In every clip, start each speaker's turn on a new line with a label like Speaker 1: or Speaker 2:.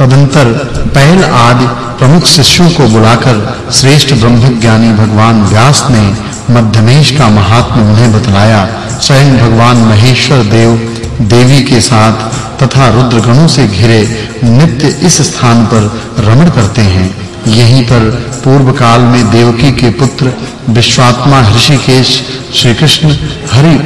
Speaker 1: तदंतर पहल आदि प्रमुख शिष्यों को बुलाकर श्रेष्ठ ब्रह्मज्ञानी भगवान व्यास ने मध्यमेश का महात्म्य उन्हें बतलाया, स्वयं भगवान महेश्वर देव, देवी के साथ तथा रुद्रगणों से घिरे नित्य इस स्थान पर रमण करते हैं। यहीं पर पूर्व काल में देवकी के पुत्र विश्वात्मा ऋषिकेश श्री कृष्ण हरि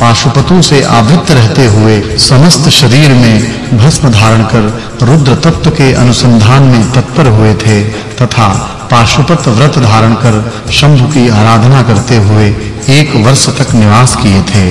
Speaker 1: पाशुपतों से आवृत रहते हुए समस्त शरीर में भस्म धारण कर रुद्र तत्व के अनुसंधान में तत्पर हुए थे, तथा पाशुपत व्रत धारण कर शंभु की आराधना करते हुए एक वर्ष तक निवास किए थे।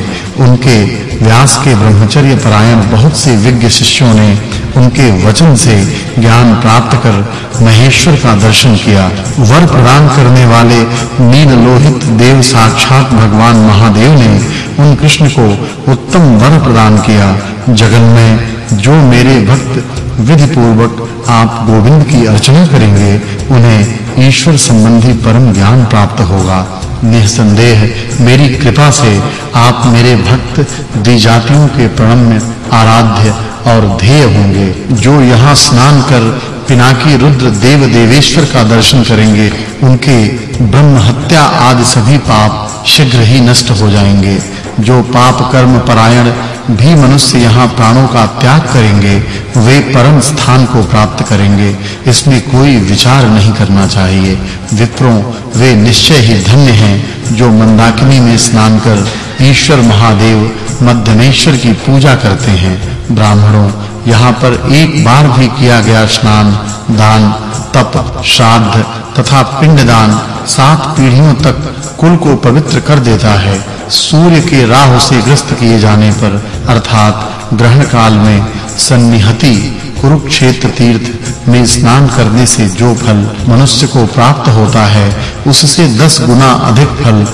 Speaker 1: उनके व्यास के ब्रह्मचर्य परायण बहुत से विज्ञ शिष्यों ने उनके वचन से ज्ञान प्राप्त कर महेश्वर का दर्शन किया। वर प्रदान करने वाले नील लोहित देव साक्षात भगवान महादेव ने उन कृष्ण को उत्तम वर प्रदान किया। जगन में जो मेरे भक्त विधि पूर्वक आप गोविंद की अर्चना करेंगे, उन्हें ईश्वर संबंधी परम ज्ञान प्राप्त होगा। निसंदेह मेरी कृपा से आप मेरे भक्त द्विजातियों के प्रणम्य आराध्य और ध्येय होंगे। जो यहाँ स्नान कर पिनाकी रुद्र देव देवेश्वर का दर्शन करेंगे, उनके ब्रह्म हत्या आदि सभी पाप शीघ्र ही नष्ट हो जाएँगे। जो पाप कर्म परायण भी मनुष्य यहाँ प्राणों का त्याग करेंगे, वे परम स्थान को प्राप्त करेंगे। इसमें कोई विचार नहीं करना चाहिए। विप्रों, वे निश्चय ही धन्य हैं, जो मंदाकिनी में स्नान कर ईश्वर महादेव मध्यमेश्वर की पूजा करते हैं ब्राह्मणों। यहाँ पर एक बार भी किया गया स्नान, दान, तप, श्राद्ध तथा पिंडदान सात पीढ़ियों तक कुल को पवित्र कर देता है। सूर्य के राहु से ग्रस्त किए जाने पर, अर्थात ग्रहण काल में, सन्निहति, कुरुक्षेत्र तीर्थ में स्नान करने से जो फल मनुष्य को प्राप्त होता है, उससे दस गुना अधिक फल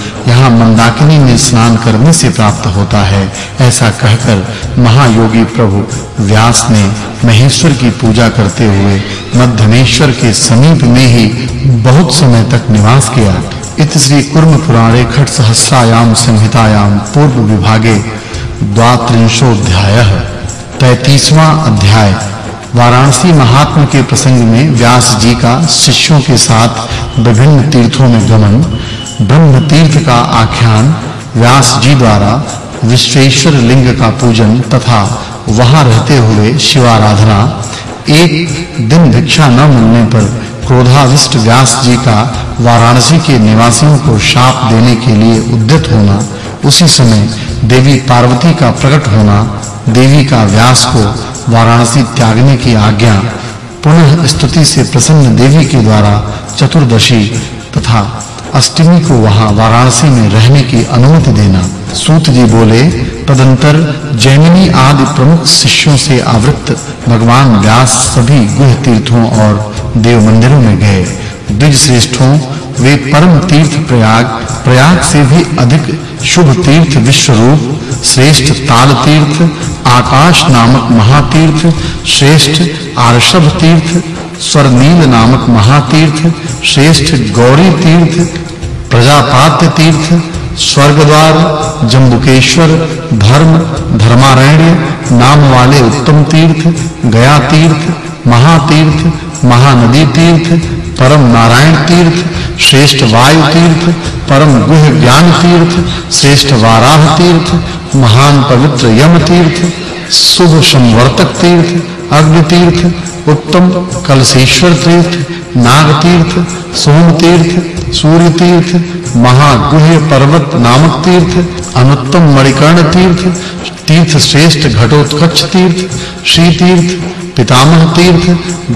Speaker 1: यहाँ मंदाकिनी में स्नान करने से प्राप्त होता है, ऐसा कहकर महायोगी प्रभु व्यास ने महेश्वर की पूजा करते हुए मध्यमेश्वर के समीप में ही बहुत समय तक निवास किया। इत श्री कुर्म पुराणे खट सहस्रायाम संहितायाम पूर्व विभागे द्वात्रिंशोध्यायः 33वां अध्याय। वाराणसी महात्मा के प्रसंग में व्यास जी का शिष्यों के साथ विभिन्न तीर्थों में गमन ब्रह्म तीर्थ का आख्यान व्यास जी द्वारा विश्वेश्वर लिंग का पूजन तथा वहाँ रहते हुए शिवाराधना एक दिन भिक्षा न मिलने पर क्रोधाविष्ट व्यास जी का वाराणसी के निवासियों को शाप देने के लिए उद्यत होना, उसी समय देवी पार्वती का प्रकट होना, देवी का व्यास को वाराणसी त्यागने की आज्ञा, पुनः स्तुति से प्रसन्न देवी के द्वारा चतुर्दशी तथा अष्टमी को वहाँ वाराणसी में रहने की अनुमति देना। सूत जी बोले, तदंतर जैमिनी आदि प्रमुख शिष्यों से आवृत भगवान व्यास सभी गुह तीर्थों और देव मंदिरों में गए। द्विज श्रेष्ठों वे परम तीर्थ प्रयाग प्रयाग से भी अधिक शुभ तीर्थ विश्व रूप श्रेष्ठ ताल तीर्थ, आकाश नामक महातीर्थ, श्रेष्ठ आर्षभ तीर्थ स्वर्णील नामक महातीर्थ, श्रेष्ठ गौरी तीर्थ, प्रजापात्य तीर्थ, स्वर्गद्वार, जम्बुकेश्वर, धर्म, धर्मारण्य, नाम वाले उत्तम तीर्थ, गया तीर्थ, महातीर्थ, महानदी तीर्थ, परम नारायण तीर्थ, श्रेष्ठ वायु तीर्थ, परम गुह ज्ञान तीर्थ, श्रेष्ठ वाराह तीर्थ, महान पवित्र यम तीर्थ, शुभ संवर्तक तीर्थ, अग्नि तीर्थ उत्तम कलशेश्वर तीर्थ नाग तीर्थ सोम तीर्थ सूर्य तीर्थ महागुह्य पर्वत नामक तीर्थ, अनुत्तम मणिकर्ण तीर्थ तीर्थ श्रेष्ठ घटोत्कच तीर्थ श्री तीर्थ पितामह तीर्थ,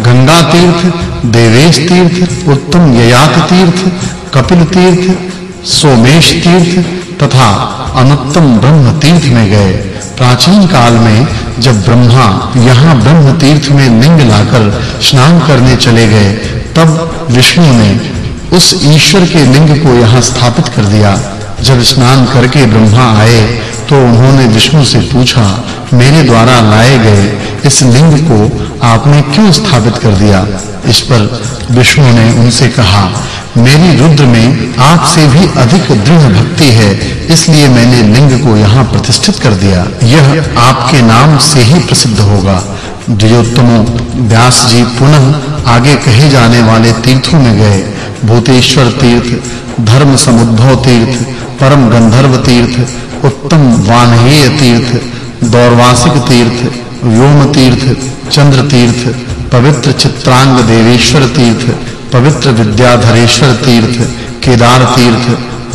Speaker 1: गंगा तीर्थ, देवेश तीर्थ, उत्तम ययात तीर्थ, कपिल तीर्थ, सोमेश तीर्थ तथा अनुत्तम ब्रह्म तीर्थ में गए। प्राचीन काल में जब ब्रह्मा यहाँ ब्रह्म तीर्थ में लिंग लाकर स्नान करने चले गए, तब विष्णु ने उस ईश्वर के लिंग को यहाँ स्थापित कर दिया। जब स्नान करके ब्रह्मा आए तो उन्होंने विष्णु से पूछा, मेरे द्वारा लाए गए इस लिंग को आपने क्यों स्थापित कर दिया? इस पर विष्णु ने उनसे कहा, मेरी रुद्र में आपसे भी अधिक दृढ़ भक्ति है, इसलिए मैंने लिंग को यहाँ प्रतिष्ठित कर दिया। यह आपके नाम से ही प्रसिद्ध होगा। द्विजोत्तमो व्यास जी पुनः आगे कहे जाने वाले तीर्थों में गए। भूतेश्वर तीर्थ, धर्म समुद्भव तीर्थ परम गंधर्व तीर्थ, उत्तम वानहेय तीर्थ, दौर्वासिक तीर्थ, व्योम तीर्थ, चंद्र तीर्थ, पवित्र चित्रांग देवेश्वर तीर्थ, पवित्र विद्याधरेश्वर तीर्थ, केदार तीर्थ,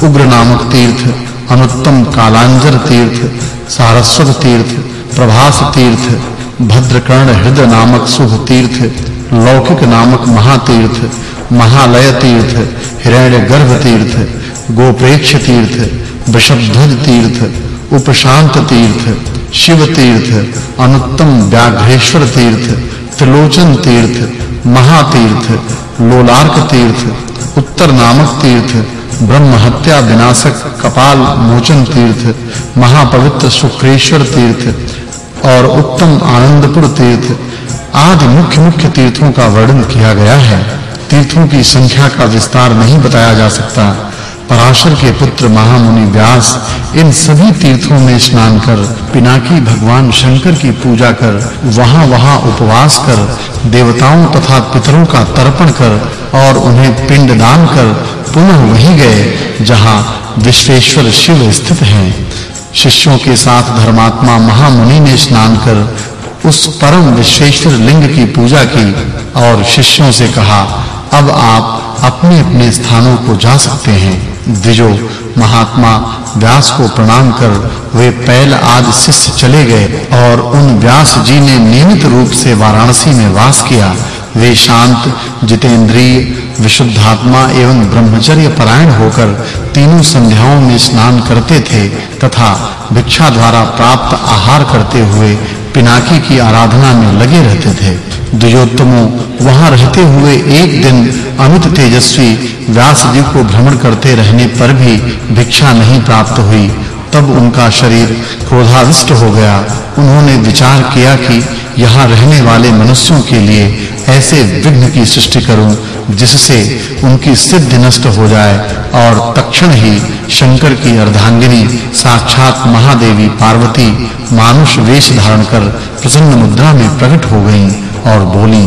Speaker 1: उग्र नामक तीर्थ, अनुत्तम कालांजर तीर्थ, सारस्वत तीर्थ, प्रभास तीर्थ, भद्रकर्ण हृदय नामक शुभ तीर्थ, लौकिक नामक महातीर्थ, महालय तीर्थ हिरण्य गर्भ तीर्थ गोप्रेक्ष तीर्थ वृषभध्वज तीर्थ, उपशांत तीर्थ, शिव तीर्थ, अनुत्तम व्याघ्रेश्वर तीर्थ, त्रिलोचन तीर्थ, महातीर्थ, लोलार्क तीर्थ, उत्तर नामक तीर्थ, ब्रह्म हत्या विनाशक कपाल मोचन तीर्थ, महापवित्र शुक्रेश्वर तीर्थ और उत्तम आनंदपुर तीर्थ आदि मुख्य मुख्य तीर्थों का वर्णन किया गया है। तीर्थों की संख्या का विस्तार नहीं बताया जा सकता। पराशर के पुत्र महामुनि व्यास इन सभी तीर्थों में स्नान कर पिनाकी भगवान शंकर की पूजा कर वहां-वहां उपवास कर देवताओं तथा पितरों का तर्पण कर और उन्हें पिंड दान कर पुनः वहीं गए, जहाँ विश्वेश्वर शिव स्थित हैं। शिष्यों के साथ धर्मात्मा महामुनि ने स्नान कर उस परम विश्वेश्वर लिंग की पूजा की और शिष्यों से कहा, अब आप अपने-अपने स्थानों को जा सकते हैं। द्विजो महात्मा व्यास को प्रणाम कर वे पैल आदि शिष्य चले गए और उन व्यास जी ने नियमित रूप से वाराणसी में वास किया। वे शांत, जितेंद्रिय, विशुद्धात्मा एवं ब्रह्मचर्य परायण होकर तीनों संध्याओं में स्नान करते थे तथा भिक्षा द्वारा प्राप्त आहार करते हुए पिनाकी की आराधना में लगे रहते थे। द्विजोत्तमों वहाँ रहते हुए एक दिन अमित तेजस्वी व्यास जी को भ्रमण करते रहने पर भी भिक्षा नहीं प्राप्त हुई। तब उनका शरीर क्रोधाविष्ट हो गया। उन्होंने विचार किया कि यहाँ रहने वाले मनुष्यों के लिए ऐसे विघ्न की सृष्टि करूँ, जिससे उनकी सिद्धि नष्ट हो जाए और तक्षण ही शंकर की अर्धांगिनी साक्षात महादेवी पार्वती मानुष वेश धारण कर प्रसन्न मुद्रा में प्रकट हो गईं और बोली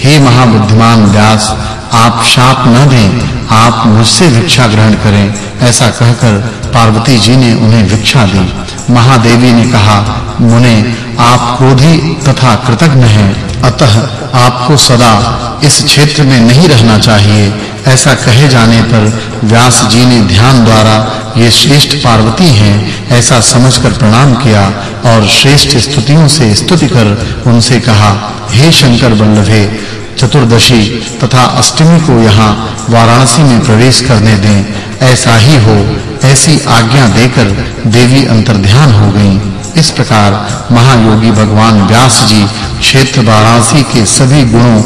Speaker 1: हे महाबुद्धिमान व्यास आप शाप न दें। आप मुझसे भिक्षा ग्रहण करें, ऐसा कहकर पार्वती जी ने उन्हें भिक्षा दी। महादेवी ने कहा, मुने, आप क्रोधी तथा कृतज्ञ हैं, अतः आपको सदा इस क्षेत्र में नहीं रहना चाहिए। ऐसा कहे जाने पर व्यास जी ने ध्यान द्वारा, ये श्रेष्ठ पार्वती हैं, ऐसा समझकर प्रणाम किया और श्रेष्ठ स्तुतियों से स्तुति कर उनसे कहा, हे शंकर बल्लभे चतुर्दशी तथा अष्टमी को यहाँ वाराणसी में प्रवेश करने दें। ऐसा ही हो, ऐसी आज्ञा देकर देवी अंतर्ध्यान हो गईं। इस प्रकार महायोगी भगवान व्यास जी क्षेत्र वाराणसी के सभी गुणों,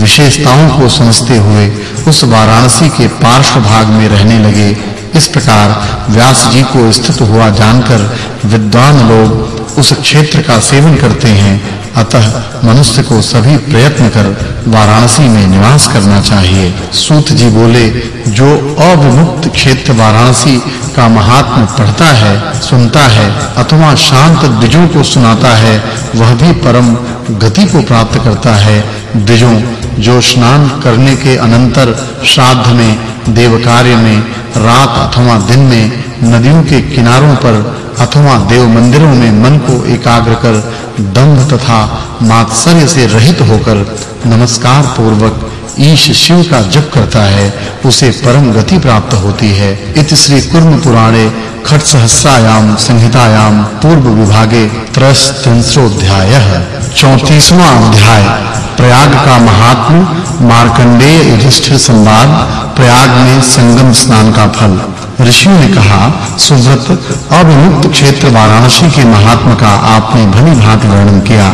Speaker 1: विशेषताओं को समझते हुए उस वाराणसी के पार्श्व भाग में रहने लगे। इस प्रकार व्यास जी को स्थित हुआ जानकर विद्वान लोग उस क्षेत्र का सेवन करते हैं, अतः मनुष्य को सभी प्रयत्न कर वाराणसी में निवास करना चाहिए। सूत जी बोले, जो अविमुक्त क्षेत्र वाराणसी का महात्म पढ़ता है, सुनता है, अथवा शांत द्विजों को सुनाता है, वह भी परम गति को प्राप्त करता है। द्विजों, जो स्नान करने के अनंतर श्राद्ध में देव कार्य में, रात अथवा दिन में, नदियों के किनारों पर अथवा देव मंदिरों में मन को एकाग्र कर, दंभ तथा मात्सर्य से रहित होकर नमस्कार पूर्वक ईश शिव का जप करता है, उसे परम गति प्राप्त होती है। इत श्री कुर्म पुराणे खट सहस्रायाम संहितायाम पूर्व विभागे त्रस्त्रिंशोध्यायः 34वां अध्याय, प्रयाग का महात्म मार्कंडेय युधिष्ठिर संवाद, प्रयाग में संगम स्नान का फल। ऋषियों ने कहा, सुव्रत अविमुक्त क्षेत्र वाराणसी के महात्मा का आपने भली भांति वर्णन किया।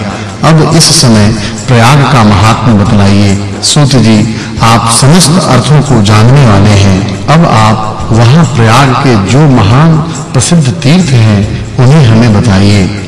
Speaker 1: अब इस समय प्रयाग का महात्मा बतलाइए, सूत जी, आप समस्त अर्थों को जानने वाले हैं। अब आप वहाँ प्रयाग के जो महान प्रसिद्ध तीर्थ हैं, उन्हें हमें बताइए।